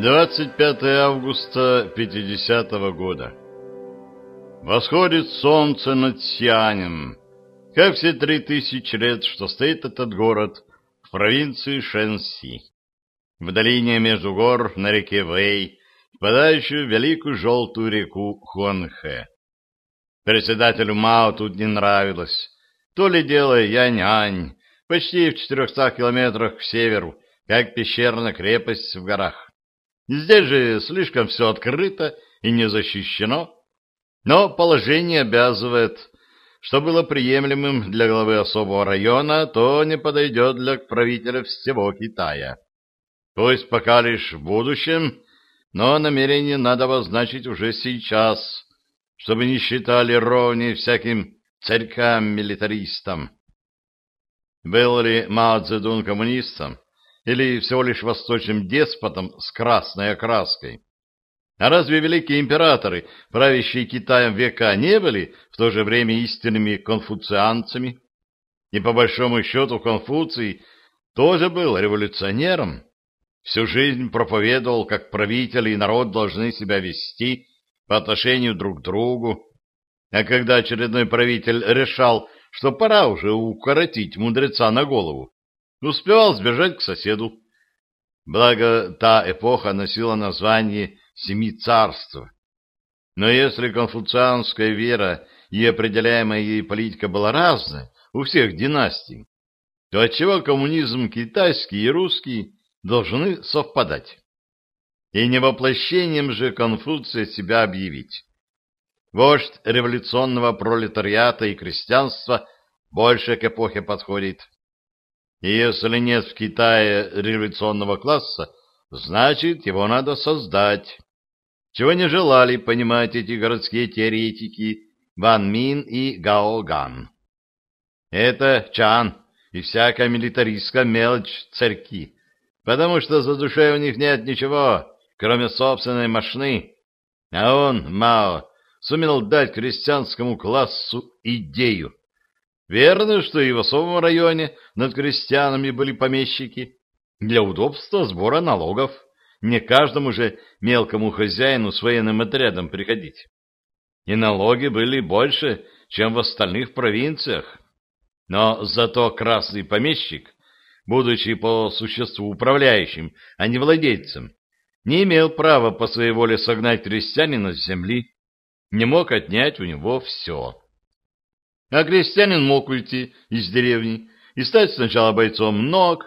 25 августа 50 -го года. Восходит солнце над Сианем, как все три тысячи лет, что стоит этот город в провинции Шэньси, в долине между гор на реке Вэй, впадающую в великую желтую реку Хуанхэ. Председателю Мао тут не нравилось. То ли дело Янь-Ань, почти в 400 километрах к северу, как пещерная крепость в горах. Здесь же слишком все открыто и не защищено, но положение обязывает, что было приемлемым для главы особого района, то не подойдет для правителя всего Китая. Пусть пока лишь в будущем, но намерение надо обозначить уже сейчас, чтобы не считали ровней всяким царькам-милитаристам. Был ли Мао Цзэдун коммунистом? Или всего лишь восточным деспотом с красной окраской. А разве великие императоры, правящие Китаем века, не были в то же время истинными конфуцианцами? И по большому счету Конфуций тоже был революционером. Всю жизнь проповедовал, как правители и народ должны себя вести по отношению друг к другу. А когда очередной правитель решал, что пора уже укоротить мудреца на голову, Успевал сбежать к соседу. Благо, та эпоха носила название «Семи царств». Но если конфуцианская вера и определяемая ей политика была разная у всех династий, то отчего коммунизм китайский и русский должны совпадать? И не воплощением же Конфуция себя объявить. Вождь революционного пролетариата и крестьянства больше к эпохе подходит. И если нет в Китае революционного класса, значит, его надо создать. Чего не желали понимать эти городские теоретики Ван Мин и Гао Ган. Это Чан и всякая милитаристская мелочь царьки, потому что за душой у них нет ничего, кроме собственной машины. А он, Мао, сумел дать крестьянскому классу идею, Верно, что и в особом районе над крестьянами были помещики. Для удобства сбора налогов. Не каждому же мелкому хозяину с военным отрядом приходить. И налоги были больше, чем в остальных провинциях. Но зато красный помещик, будучи по существу управляющим, а не владельцем, не имел права по своей воле согнать крестьянина с земли, не мог отнять у него все. А крестьянин мог уйти из деревни и стать сначала бойцом ног,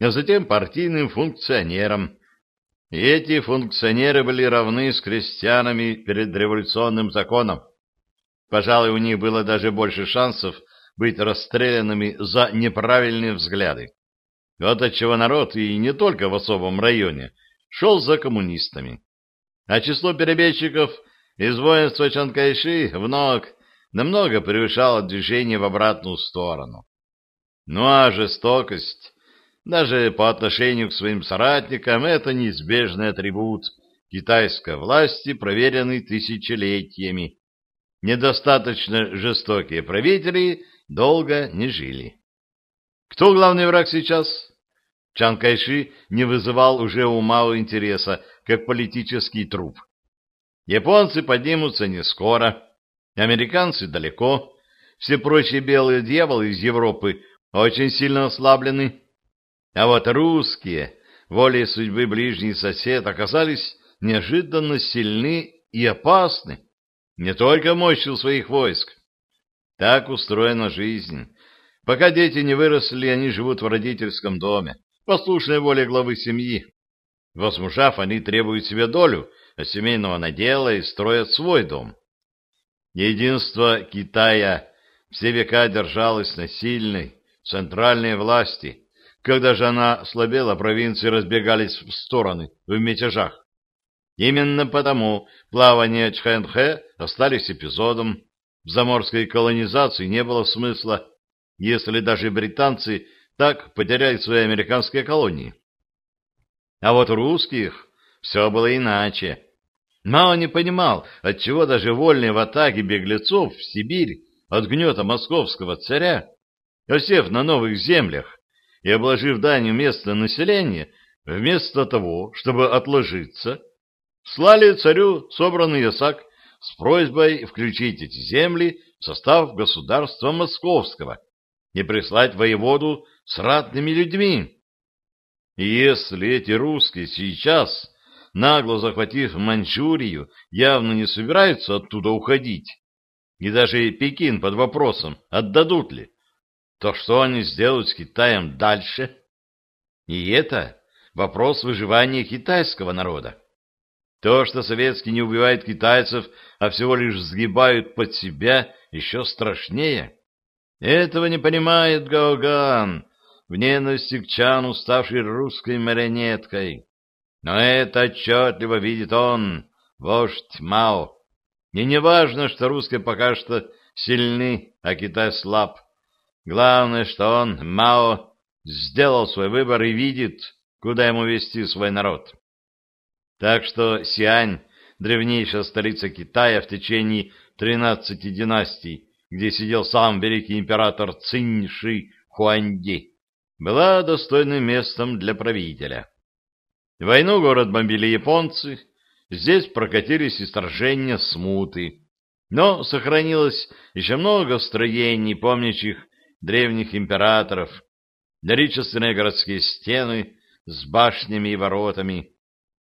а затем партийным функционером. И эти функционеры были равны с крестьянами перед революционным законом. Пожалуй, у них было даже больше шансов быть расстрелянными за неправильные взгляды. Вот отчего народ, и не только в особом районе, шел за коммунистами. А число перебежчиков из воинства Чанкайши в ног намного превышало движение в обратную сторону. Ну а жестокость, даже по отношению к своим соратникам, это неизбежный атрибут китайской власти, проверенный тысячелетиями. Недостаточно жестокие правители долго не жили. Кто главный враг сейчас? Чан Кайши не вызывал уже у Мао интереса, как политический труп. Японцы поднимутся не скоро, Американцы далеко, все прочие белые дьяволы из Европы очень сильно ослаблены. А вот русские, волей судьбы ближний сосед, оказались неожиданно сильны и опасны, не только мощью своих войск. Так устроена жизнь. Пока дети не выросли, они живут в родительском доме, послушной воле главы семьи. Возмужав, они требуют себе долю семейного надела и строят свой дом. Единство Китая все века держалось на сильной центральной власти. Когда же она слабела, провинции разбегались в стороны в мятежах. Именно потому плавание Чхэнхэ остались эпизодом. В заморской колонизации не было смысла, если даже британцы так потеряли свои американские колонии. А вот русских все было иначе. Мао не понимал, отчего даже вольные в атаке беглецов в Сибирь от гнета московского царя, осев на новых землях и обложив данью местное население, вместо того, чтобы отложиться, слали царю собранный ясак с просьбой включить эти земли в состав государства Московского и прислать воеводу с ратными людьми. И если эти русские сейчас, нагло захватив Маньчжурию, явно не собираются оттуда уходить, и даже Пекин под вопросом, отдадут ли, то что они сделают с Китаем дальше? И это вопрос выживания китайского народа. То, что советские не убивают китайцев, а всего лишь сгибают под себя, еще страшнее. Этого не понимает Гаоган, в ненависти к Чану, ставший русской марионеткой. Но это отчетливо видит он, вождь Мао. И не важно, что русские пока что сильны, а Китай слаб. Главное, что он, Мао, сделал свой выбор и видит, куда ему вести свой народ. Так что Сиань, древнейшая столица Китая в течение тринадцати династий, где сидел сам великий император Циньши Хуанди, была достойным местом для правителя. Войну город бомбили японцы, здесь прокатились исторжения смуты, но сохранилось еще много строений, помнящих древних императоров, величественные городские стены с башнями и воротами,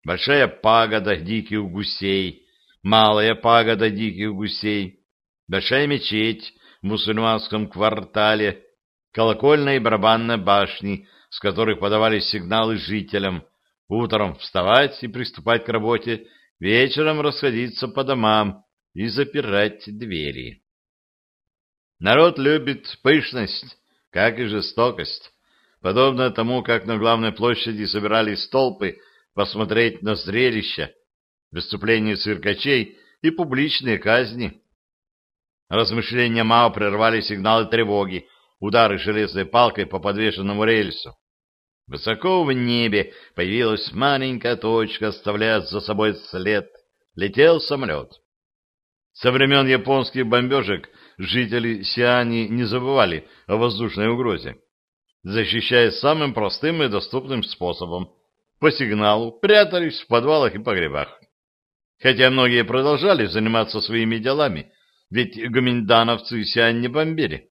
большая пагода диких гусей, малая пагода диких гусей, большая мечеть в мусульманском квартале, колокольная и барабанная башни, с которых подавались сигналы жителям, утром вставать и приступать к работе, вечером расходиться по домам и запирать двери. Народ любит пышность, как и жестокость, подобно тому, как на главной площади собирались толпы посмотреть на зрелища, выступления циркачей и публичные казни. Размышления Мао прервали сигналы тревоги, удары железной палкой по подвешенному рельсу. Высоко в небе появилась маленькая точка, оставляя за собой след. Летел самолет. Со времен японских бомбежек жители Сиани не забывали о воздушной угрозе, защищаясь самым простым и доступным способом. По сигналу прятались в подвалах и погребах. Хотя многие продолжали заниматься своими делами, ведь гоминдановцы Сиань не бомбили.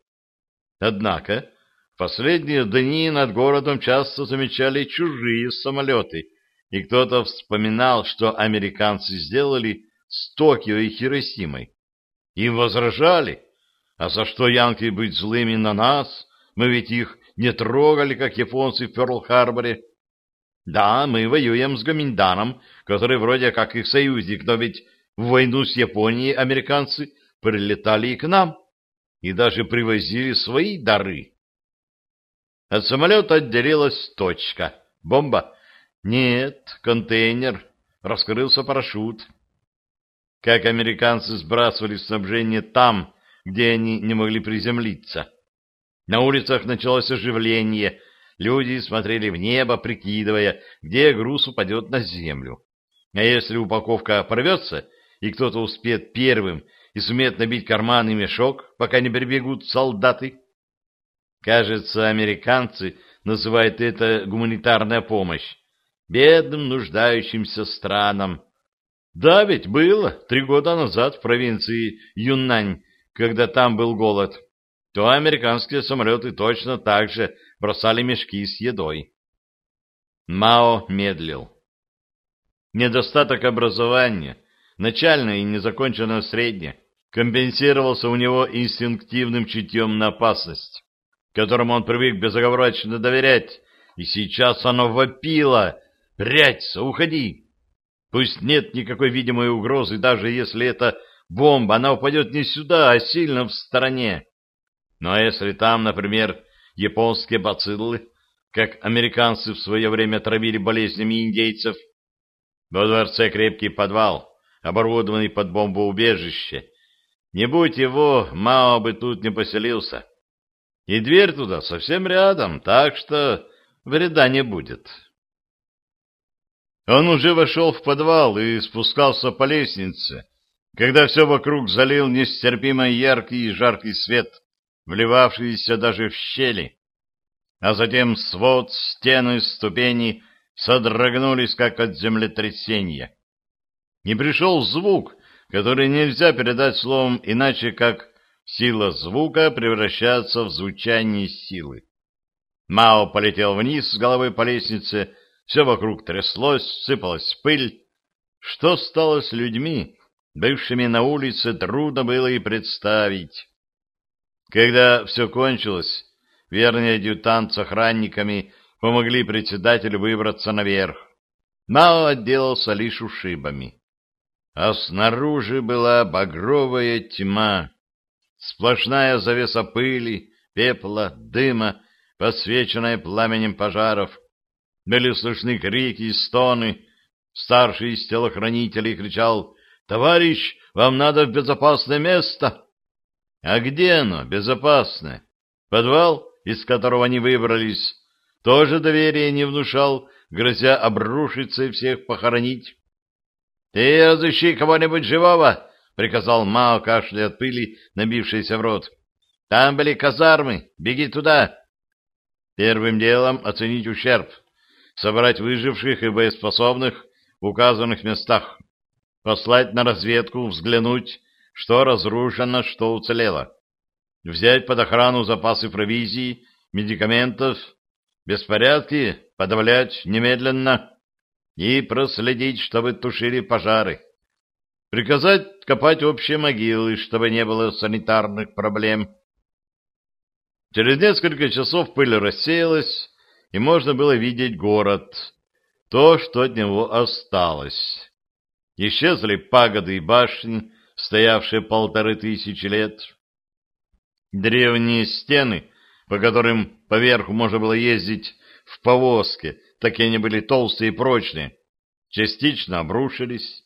Однако последние дни над городом часто замечали чужие самолеты, и кто-то вспоминал, что американцы сделали с Токио и Хиросимой. Им возражали, а за что янки быть злыми на нас? Мы ведь их не трогали, как японцы в Пёрл-Харборе. Да, мы воюем с Гоминданом, который вроде как их союзник, но ведь в войну с Японией американцы прилетали и к нам, и даже привозили свои дары. От самолета отделилась точка. Бомба? Нет, контейнер. Раскрылся парашют. Как американцы сбрасывали снабжение там, где они не могли приземлиться. На улицах началось оживление. Люди смотрели в небо, прикидывая, где груз упадет на землю. А если упаковка порвется, и кто-то успеет первым и сумеет набить карман мешок, пока не прибегут солдаты, Кажется, американцы называют это гуманитарная помощь бедным нуждающимся странам. Да, ведь было три года назад в провинции Юннань, когда там был голод, то американские самолеты точно так же бросали мешки с едой. Мао медлил. Недостаток образования, начальное и незаконченное среднее, компенсировался у него инстинктивным чутьем на опасность которому он привык безоговорочно доверять, и сейчас оно вопило. «Прячься, уходи!» Пусть нет никакой видимой угрозы, даже если это бомба, она упадет не сюда, а сильно в стороне. Но если там, например, японские бациллы, как американцы в свое время травили болезнями индейцев, во дворце крепкий подвал, оборудованный под бомбоубежище, не будь его, Мао бы тут не поселился. И дверь туда совсем рядом, так что вреда не будет. Он уже вошел в подвал и спускался по лестнице, когда все вокруг залил нестерпимо яркий и жаркий свет, вливавшийся даже в щели, а затем свод, стены, ступени содрогнулись, как от землетрясения. Не пришел звук, который нельзя передать словом иначе, как сила звука превращается в звучание силы. Мао полетел вниз с головой по лестнице, все вокруг тряслось, сыпалась пыль. Что стало с людьми, бывшими на улице, трудно было и представить. Когда все кончилось, верный адъютант с охранниками помогли председателю выбраться наверх. Мао отделался лишь ушибами. А снаружи была багровая тьма, сплошная завеса пыли, пепла, дыма, подсвеченная пламенем пожаров. Были слышны крики и стоны. Старший из телохранителей кричал «Товарищ, вам надо в безопасное место!» А где оно, безопасное? Подвал, из которого они выбрались, тоже доверия не внушал, грозя обрушиться и всех похоронить. — Ты разыщи кого-нибудь живого! — приказал Мао, кашля от пыли, набившейся в рот. — Там были казармы, беги туда! Первым делом оценить ущерб, собрать выживших и боеспособных в указанных местах, послать на разведку, взглянуть, что разрушено, что уцелело. Взять под охрану запасы провизии, медикаментов, беспорядки подавлять немедленно и проследить, чтобы тушили пожары. Приказать копать общие могилы, чтобы не было санитарных проблем. Через несколько часов пыль рассеялась, и можно было видеть город, то, что от него осталось. Исчезли пагоды и башни, стоявшие полторы тысячи лет. Древние стены, по которым поверху можно было ездить в повозке, такие они были толстые и прочные, частично обрушились.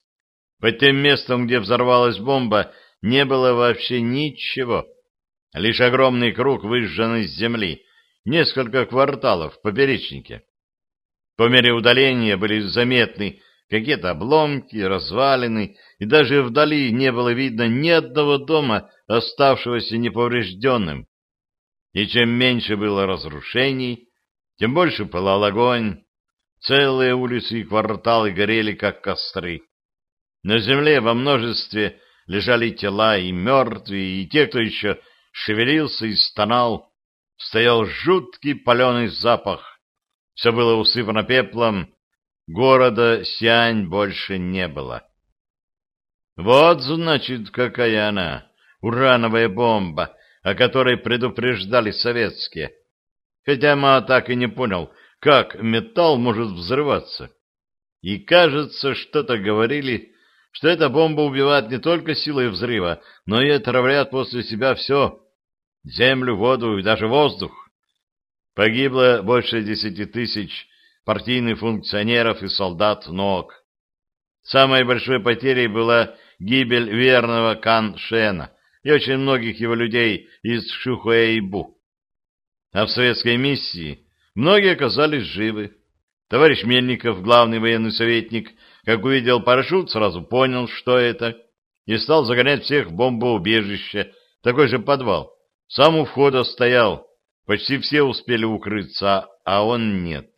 Под тем местом, где взорвалась бомба, не было вообще ничего. Лишь огромный круг выжженной земли, несколько кварталов в поперечнике. По мере удаления были заметны какие-то обломки, развалины, и даже вдали не было видно ни одного дома, оставшегося неповрежденным. И чем меньше было разрушений, тем больше пылал огонь. Целые улицы и кварталы горели, как костры. На земле во множестве лежали тела и мертвые, и те, кто еще шевелился и стонал. Стоял жуткий паленый запах. Все было усыпано пеплом, Города Сиань больше не было. Вот, значит, какая она, урановая бомба, о которой предупреждали советские. Хотя Ма так и не понял, как металл может взрываться. И, кажется, что-то говорили, что эта бомба убивает не только силой взрыва, но и отравляет после себя все — землю, воду и даже воздух. Погибло больше десяти тысяч партийных функционеров и солдат НОК. Самой большой потерей была гибель верного Кан Шена и очень многих его людей из Шухуэйбу. А в советской миссии многие оказались живы. Товарищ Мельников, главный военный советник, как увидел парашют, сразу понял, что это, и стал загонять всех в бомбоубежище, такой же подвал. Сам у входа стоял, почти все успели укрыться, а он нет.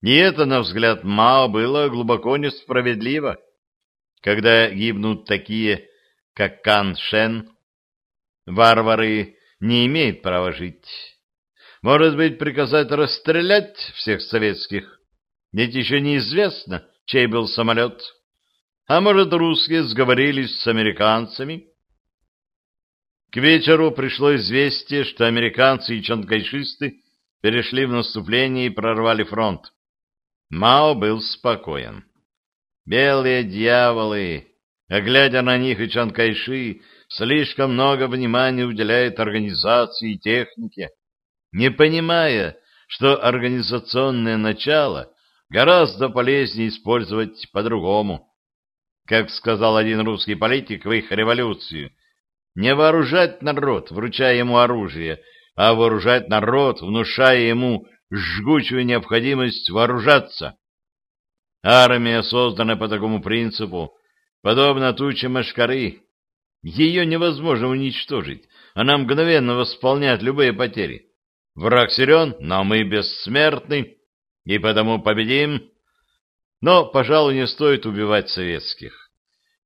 И это, на взгляд Мао, было глубоко несправедливо. Когда гибнут такие, как Кан Шен, варвары не имеют права жить. Может быть, приказать расстрелять всех советских? Ведь еще неизвестно, чей был самолет. А может, русские сговорились с американцами? К вечеру пришло известие, что американцы и чанкайшисты перешли в наступление и прорвали фронт. Мао был спокоен. Белые дьяволы, а глядя на них и Чанкайши, слишком много внимания уделяет организации и технике, не понимая, что организационное начало гораздо полезнее использовать по-другому. Как сказал один русский политик в их революцию, не вооружать народ, вручая ему оружие, а вооружать народ, внушая ему жгучую необходимость вооружаться. Армия создана по такому принципу, подобно туче машкары. Ее невозможно уничтожить, она мгновенно восполняет любые потери. Враг силен, но мы бессмертны. И потому победим. Но, пожалуй, не стоит убивать советских.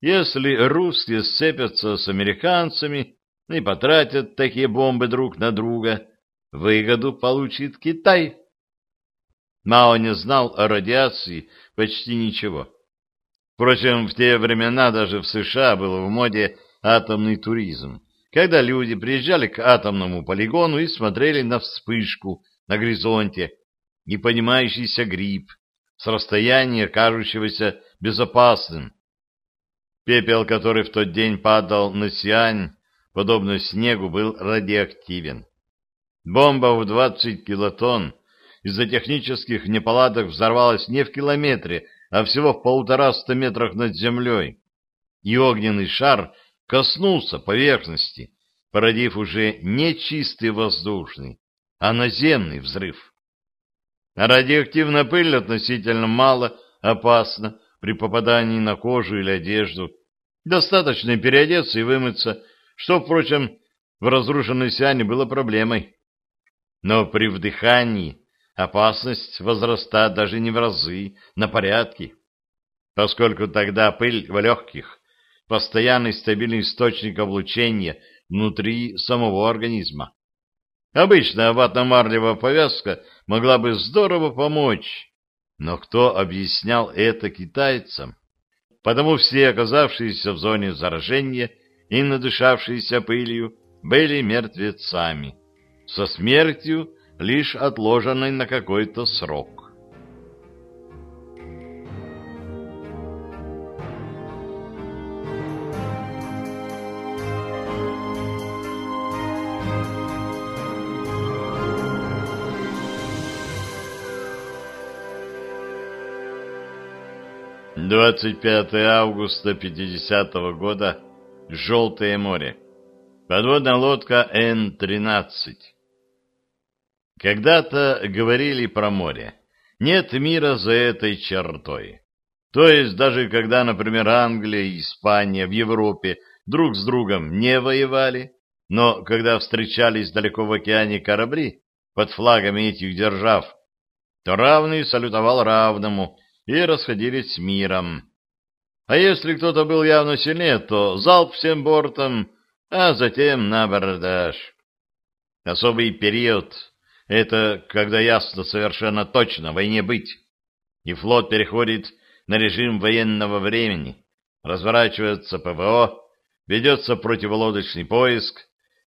Если русские сцепятся с американцами и потратят такие бомбы друг на друга, выгоду получит Китай. Мао не знал о радиации почти ничего. Впрочем, в те времена даже в США был в моде атомный туризм, когда люди приезжали к атомному полигону и смотрели на вспышку на горизонте, непонимающийся гриб, с расстояния кажущегося безопасным. Пепел, который в тот день падал на Сиань, подобно снегу, был радиоактивен. Бомба в 20 килотонн из-за технических неполадок взорвалась не в километре, а всего в полутораста метрах над землей, и огненный шар коснулся поверхности, породив уже не чистый воздушный, а наземный взрыв. Радиоактивная пыль относительно мало опасна при попадании на кожу или одежду. Достаточно переодеться и вымыться, что, впрочем, в разрушенной Сиане было проблемой. Но при вдыхании опасность возрастает даже не в разы, на порядки, поскольку тогда пыль в легких — постоянный стабильный источник облучения внутри самого организма. Обычная ватно-марлевая повязка могла бы здорово помочь, но кто объяснял это китайцам? Потому все, оказавшиеся в зоне заражения и надышавшиеся пылью, были мертвецами, со смертью лишь отложенной на какой-то срок. 25 августа 50 -го года. Желтое море. Подводная лодка Н-13. Когда-то говорили про море. Нет мира за этой чертой. То есть даже когда, например, Англия и Испания в Европе друг с другом не воевали, но когда встречались далеко в океане корабли под флагами этих держав, то равный салютовал равному и расходились с миром. А если кто-то был явно сильнее, то залп всем бортом, а затем на бордаж. Особый период — это когда ясно совершенно точно войне быть, и флот переходит на режим военного времени, разворачивается ПВО, ведется противолодочный поиск,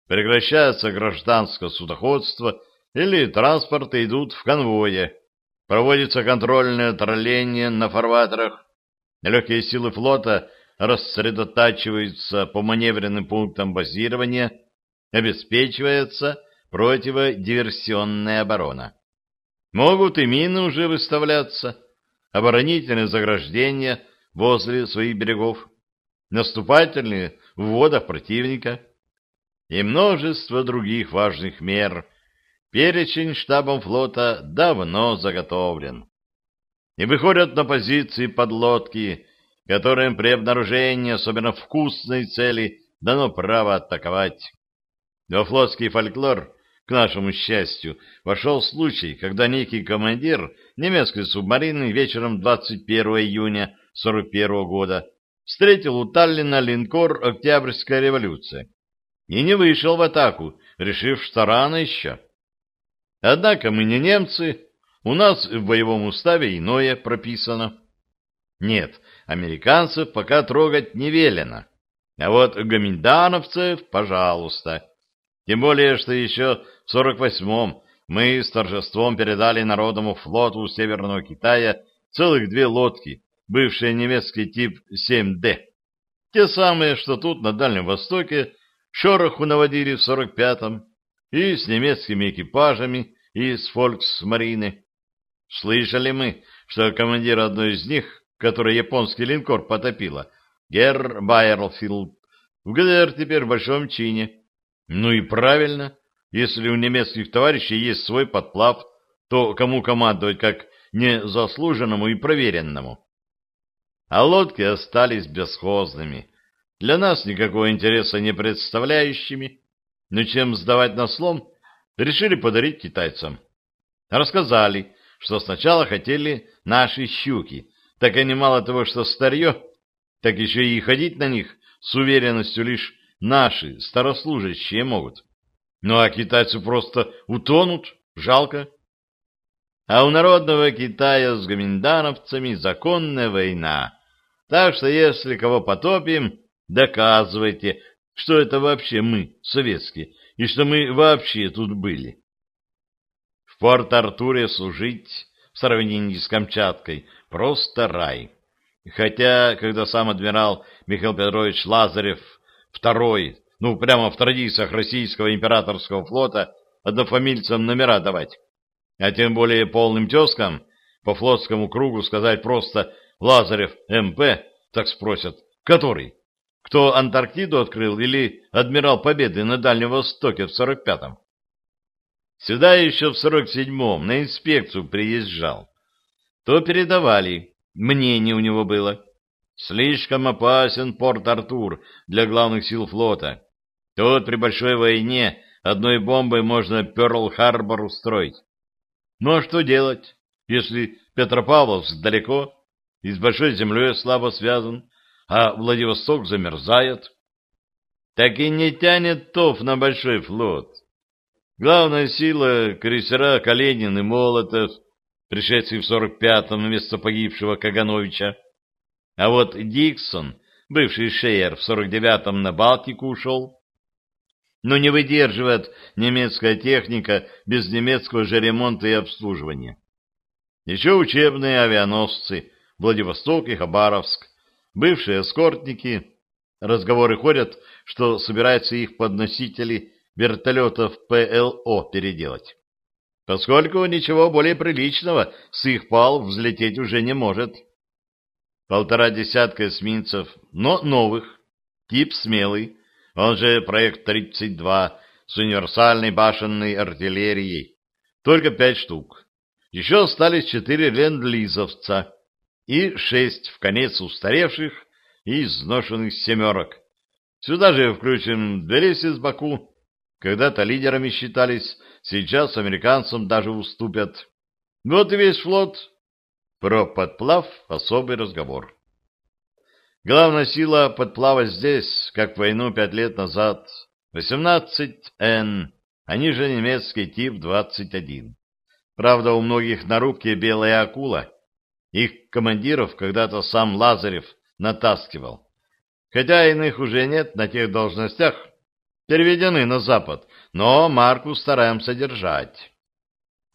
прекращается гражданское судоходство или транспорты идут в конвое, Проводится контрольное тролление на фарватерах. Легкие силы флота рассредотачиваются по маневренным пунктам базирования, обеспечивается противодиверсионная оборона. Могут и мины уже выставляться, оборонительные заграждения возле своих берегов, наступательные в водах противника и множество других важных мер – Перечень штабом флота давно заготовлен. И выходят на позиции подлодки, которым при обнаружении особенно вкусной цели дано право атаковать. Во флотский фольклор, к нашему счастью, вошел случай, когда некий командир немецкой субмарины вечером 21 июня 41 года встретил у Таллина линкор «Октябрьская революция» и не вышел в атаку, решив, что рано еще. Однако мы не немцы, у нас в боевом уставе иное прописано. Нет, американцев пока трогать не велено. А вот гоминдановцев, пожалуйста. Тем более, что еще в 48-м мы с торжеством передали Народному флоту Северного Китая целых две лодки, бывшие немецкий тип 7D. Те самые, что тут, на Дальнем Востоке, шороху наводили в 45-м, и с немецкими экипажами из фольксмарины. Слышали мы, что командир одной из них, который японский линкор потопила, Герр Байерлфилд, в ГДР теперь в большом чине. Ну и правильно, если у немецких товарищей есть свой подплав, то кому командовать как незаслуженному и проверенному? А лодки остались бесхозными, для нас никакого интереса не представляющими, но чем сдавать на слом, решили подарить китайцам. Рассказали, что сначала хотели наши щуки, так они мало того, что старье, так еще и ходить на них с уверенностью лишь наши старослужащие могут. Ну а китайцы просто утонут, жалко. А у народного Китая с гоминдановцами законная война. Так что если кого потопим, доказывайте, что это вообще мы, советские, и что мы вообще тут были. В Порт-Артуре служить в сравнении с Камчаткой просто рай. Хотя, когда сам адмирал Михаил Петрович Лазарев второй, ну, прямо в традициях российского императорского флота, однофамильцам номера давать, а тем более полным тезкам по флотскому кругу сказать просто «Лазарев МП», так спросят, который? Кто Антарктиду открыл или адмирал Победы на Дальнем Востоке в 45-м? Сюда еще в 47-м на инспекцию приезжал. То передавали, мнение у него было. Слишком опасен Порт-Артур для главных сил флота. Тут при большой войне одной бомбой можно Пёрл-Харбор устроить. Ну а что делать, если Петропавловск далеко и с большой землей слабо связан, а Владивосток замерзает? Так и не тянет ТОВ на большой флот. Главная сила — крейсера Калинин и Молотов, пришедший в 45-м на место погибшего Кагановича. А вот Диксон, бывший шеер, в 49-м на Балтику ушел. Но не выдерживает немецкая техника без немецкого же ремонта и обслуживания. Еще учебные авианосцы Владивосток и Хабаровск, бывшие эскортники. Разговоры ходят, что собираются их подносители вертолетов ПЛО переделать поскольку ничего более приличного с их пал взлететь уже не может. Полтора десятка эсминцев, но новых, тип смелый, он же проект 32 с универсальной башенной артиллерией, только пять штук. Еще остались четыре ленд-лизовца и шесть в конец устаревших и изношенных семерок. Сюда же включим Тбилиси с Баку, когда-то лидерами считались, сейчас американцам даже уступят. Вот и весь флот. Про подплав особый разговор. Главная сила подплава здесь, как в войну пять лет назад. 18Н, они же немецкий тип 21. Правда, у многих на рубке белая акула. Их командиров когда-то сам Лазарев натаскивал. Хотя иных уже нет на тех должностях, переведены на запад, но марку стараемся держать.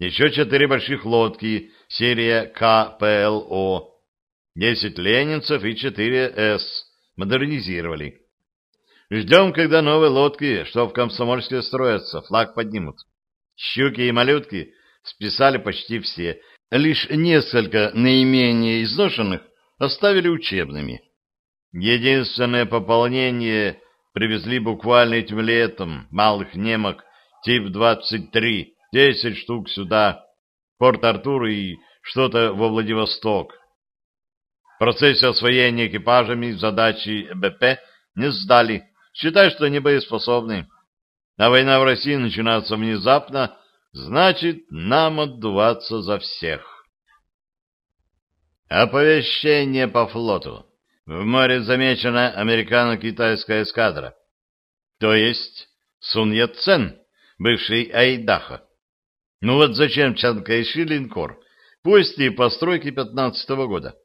Еще четыре больших лодки, серия КПЛО, десять ленинцев и четыре С, модернизировали. Ждем, когда новые лодки, что в Комсомольске строятся, флаг поднимут. Щуки и малютки списали почти все, лишь несколько наименее изношенных оставили учебными. Единственное пополнение привезли буквально этим летом малых немок тип 23, 10 штук сюда, Порт-Артур и что-то во Владивосток. В процессе освоения экипажами задачи БП не сдали, считай, что они боеспособны. А война в России начинается внезапно, значит, нам отдуваться за всех. Оповещение по флоту. В море замечена американо-китайская эскадра. То есть Сун Яцен, бывший Айдаха. Ну вот зачем Чанкайши линкор, пусть и постройки пятнадцатого года.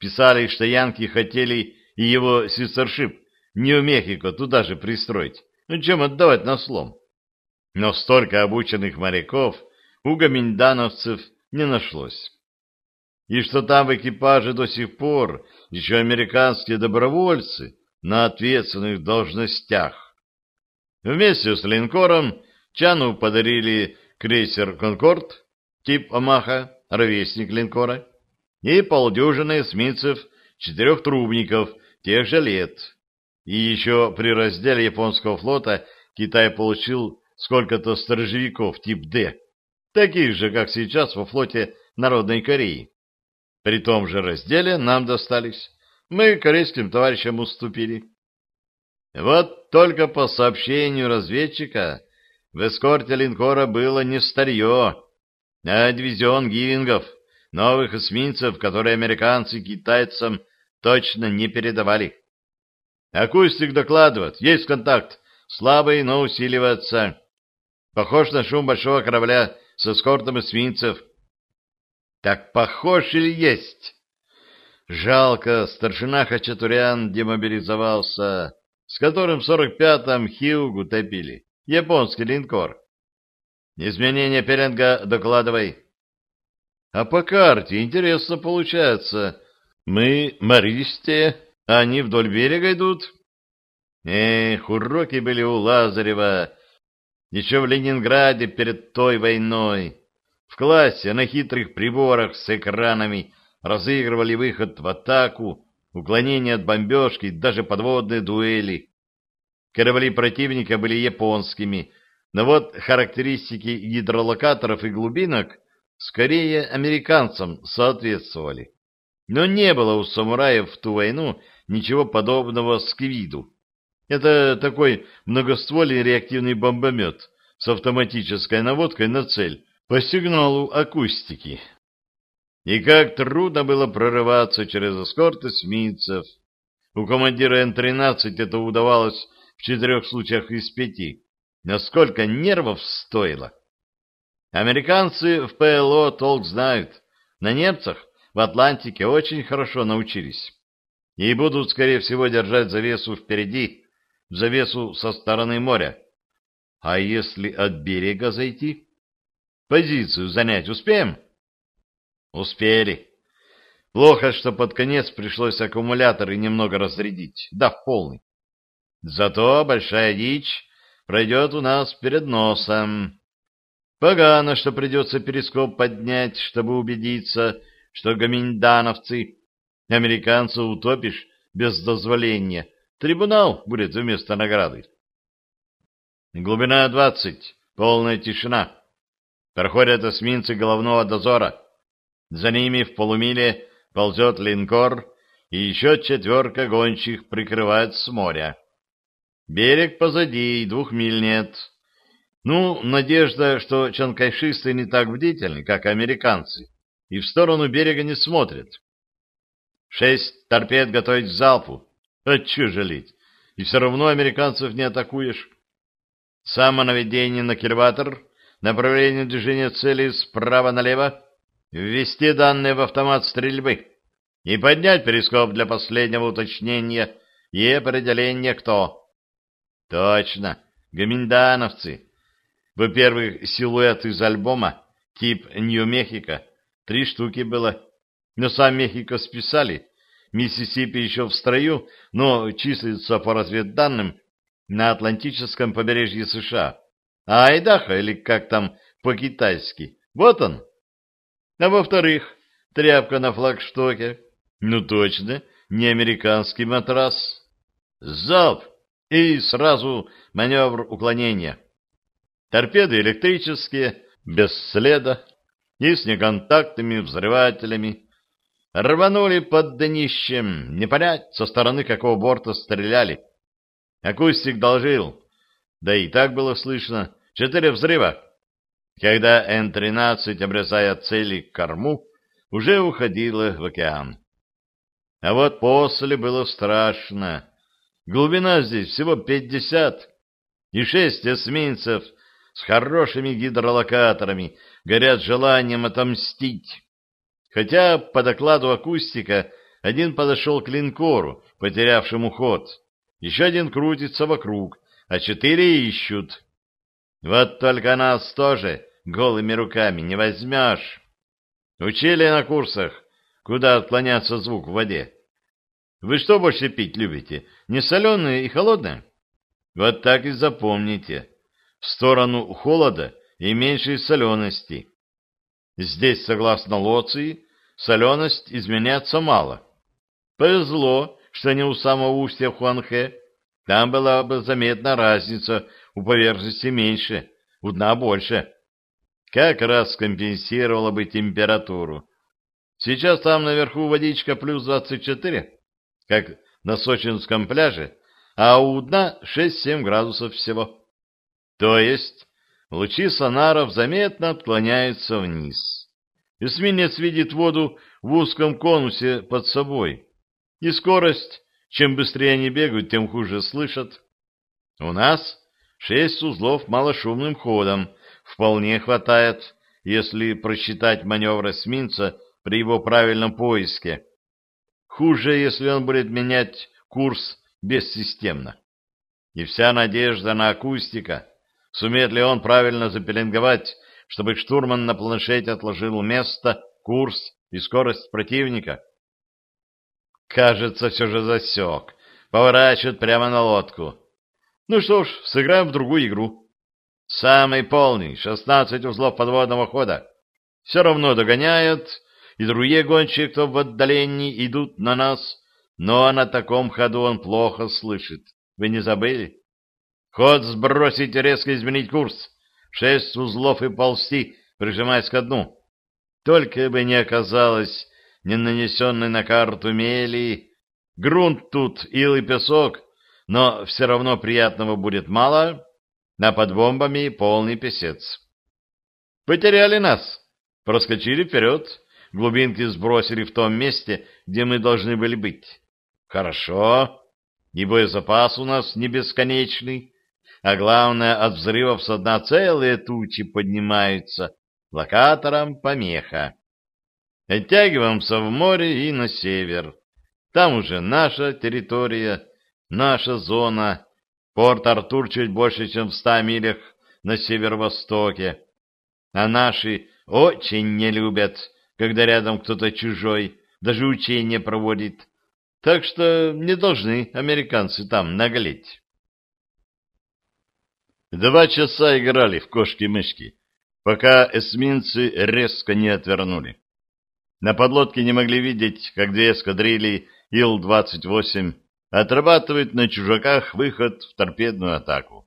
Писали, что янки хотели и его сестершип Нью-Мехико туда же пристроить. Ну чем отдавать на слом? Но столько обученных моряков у гаминдановцев не нашлось и что там в экипаже до сих пор еще американские добровольцы на ответственных должностях. Вместе с линкором Чану подарили крейсер «Конкорд» тип «Амаха», ровесник линкора, и полдюжины эсминцев четырехтрубников тех же лет. И еще при разделе японского флота Китай получил сколько-то сторожевиков тип «Д», таких же, как сейчас во флоте Народной Кореи. При том же разделе нам достались. Мы корейским товарищам уступили. Вот только по сообщению разведчика в эскорте линкора было не старье, а дивизион гивингов, новых эсминцев, которые американцы китайцам точно не передавали. Акустик докладывает, есть контакт, слабый, но усиливается. Похож на шум большого корабля с эскортом эсминцев. Так похож или есть? Жалко, старшина Хачатурян демобилизовался, с которым в 45-м Хьюгу топили, японский линкор. Изменение пеленга докладывай. А по карте интересно получается. Мы Мористе, а они вдоль берега идут. Эх, уроки были у Лазарева. Еще в Ленинграде перед той войной. В классе на хитрых приборах с экранами разыгрывали выход в атаку, уклонение от бомбежки, даже подводные дуэли. Корабли противника были японскими, но вот характеристики гидролокаторов и глубинок скорее американцам соответствовали. Но не было у самураев в ту войну ничего подобного сквиду. Это такой многоствольный реактивный бомбомет с автоматической наводкой на цель по сигналу акустики. И как трудно было прорываться через эскорт эсминцев. У командира Н-13 это удавалось в четырех случаях из пяти. Насколько нервов стоило. Американцы в ПЛО толк знают. На немцах в Атлантике очень хорошо научились. И будут, скорее всего, держать завесу впереди, завесу со стороны моря. А если от берега зайти? Позицию занять успеем? Успели. Плохо, что под конец пришлось аккумуляторы немного разрядить, да в полный. Зато большая дичь пройдет у нас перед носом. Погано, что придется перископ поднять, чтобы убедиться, что гоминдановцы, американцев утопишь без дозволения. Трибунал будет вместо награды. Глубина двадцать, полная тишина. Проходят эсминцы головного дозора. За ними в полумиле ползет линкор, и еще четверка гончих прикрывает с моря. Берег позади, и двух миль нет. Ну, надежда, что чанкайшисты не так бдительны, как американцы, и в сторону берега не смотрят. Шесть торпед готовить к залпу. А че жалеть? И все равно американцев не атакуешь. Самонаведение на кильватор — направление движения цели справа налево, ввести данные в автомат стрельбы и поднять перископ для последнего уточнения и определения кто. Точно, гоминдановцы. Во-первых, силуэт из альбома, тип Нью-Мехико, три штуки было. Но сам Мехико списали. Миссисипи еще в строю, но числится по разведданным на Атлантическом побережье США. А Айдаха, или как там по-китайски, вот он. А во-вторых, тряпка на флагштоке. Ну точно, не американский матрас. Залп! И сразу маневр уклонения. Торпеды электрические, без следа и с неконтактными взрывателями. Рванули под днищем, не понять, со стороны какого борта стреляли. Акустик должил, да и так было слышно. Четыре взрыва. Когда Н-13, обрезая цели к корму, уже уходила в океан. А вот после было страшно. Глубина здесь всего пятьдесят, и шесть эсминцев с хорошими гидролокаторами горят желанием отомстить. Хотя, по докладу акустика, один подошел к линкору, потерявшему ход, еще один крутится вокруг, а четыре ищут. Вот только нас тоже голыми руками не возьмешь. Учили на курсах, куда отклоняться звук в воде. Вы что больше пить любите, не соленое и холодное? Вот так и запомните. В сторону холода и меньшей солености. Здесь, согласно Лоции, соленость изменяться мало. Повезло, что не у самого устья Хуанхэ, там была бы заметна разница, у поверхности меньше, у дна больше. Как раз компенсировала бы температуру. Сейчас там наверху водичка плюс 24, как на сочинском пляже, а у дна 6-7 градусов всего. То есть лучи сонаров заметно отклоняются вниз. Эсминец видит воду в узком конусе под собой. И скорость, чем быстрее они бегают, тем хуже слышат. У нас шесть узлов малошумным ходом вполне хватает, если просчитать маневр эсминца при его правильном поиске. Хуже, если он будет менять курс бессистемно. И вся надежда на акустика. Сумеет ли он правильно запеленговать, чтобы штурман на планшете отложил место, курс и скорость противника? Кажется, все же засек. Поворачивает прямо на лодку. Ну что ж, сыграем в другую игру. Самый полный, 16 узлов подводного хода. Все равно догоняет, и другие гонщики, кто в отдалении, идут на нас, но на таком ходу он плохо слышит. Вы не забыли? Ход сбросить резко изменить курс. Шесть узлов и ползти, прижимаясь ко дну. Только бы не оказалось не нанесенной на карту мели. Грунт тут, ил и песок, но все равно приятного будет мало, а под бомбами полный песец. Потеряли нас, проскочили вперед, глубинки сбросили в том месте, где мы должны были быть. Хорошо, и боезапас у нас не бесконечный, а главное, от взрывов со дна целые тучи поднимаются, локатором помеха. Оттягиваемся в море и на север. Там уже наша территория, наша зона. Порт-Артур чуть больше, чем в ста милях на северо-востоке. А наши очень не любят, когда рядом кто-то чужой, даже учения проводит. Так что не должны американцы там наглеть. Два часа играли в кошки-мышки, пока эсминцы резко не отвернули. На подлодке не могли видеть, как две эскадрильи Ил-28 отрабатывают на чужаках выход в торпедную атаку.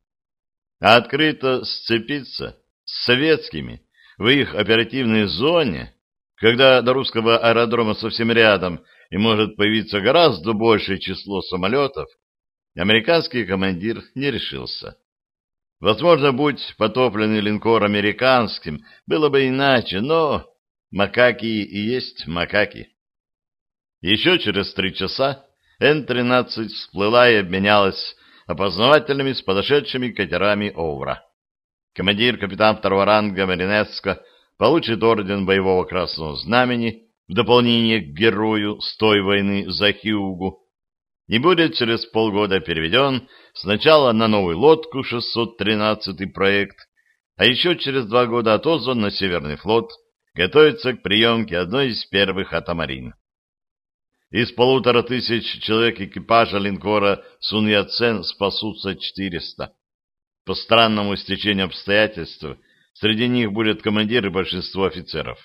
А открыто сцепиться с советскими в их оперативной зоне, когда до русского аэродрома совсем рядом и может появиться гораздо большее число самолетов, американский командир не решился. Возможно, будь потопленный линкор американским, было бы иначе, но макаки и есть макаки. Еще через три часа Н-13 всплыла и обменялась опознавательными с подошедшими катерами Овра. Командир, капитан второго ранга Маринеско, получит орден боевого красного знамени в дополнение к герою с той войны за Хьюгу и будет через полгода переведен сначала на новую лодку 613 проект, а еще через два года отозван на Северный флот, готовится к приемке одной из первых атамарин. Из полутора тысяч человек экипажа линкора Суньяцен спасутся 400. По странному стечению обстоятельств, среди них будет командир и большинство офицеров.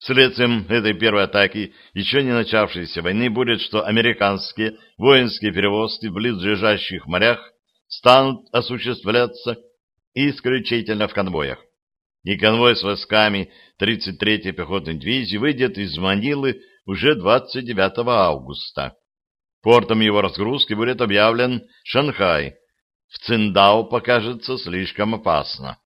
Следствием этой первой атаки еще не начавшейся войны будет, что американские воинские перевозки в близлежащих морях станут осуществляться исключительно в конвоях. И конвой с войсками 33-й пехотной дивизии выйдет из Манилы уже 29 августа. Портом его разгрузки будет объявлен Шанхай. В Циндао покажется слишком опасно.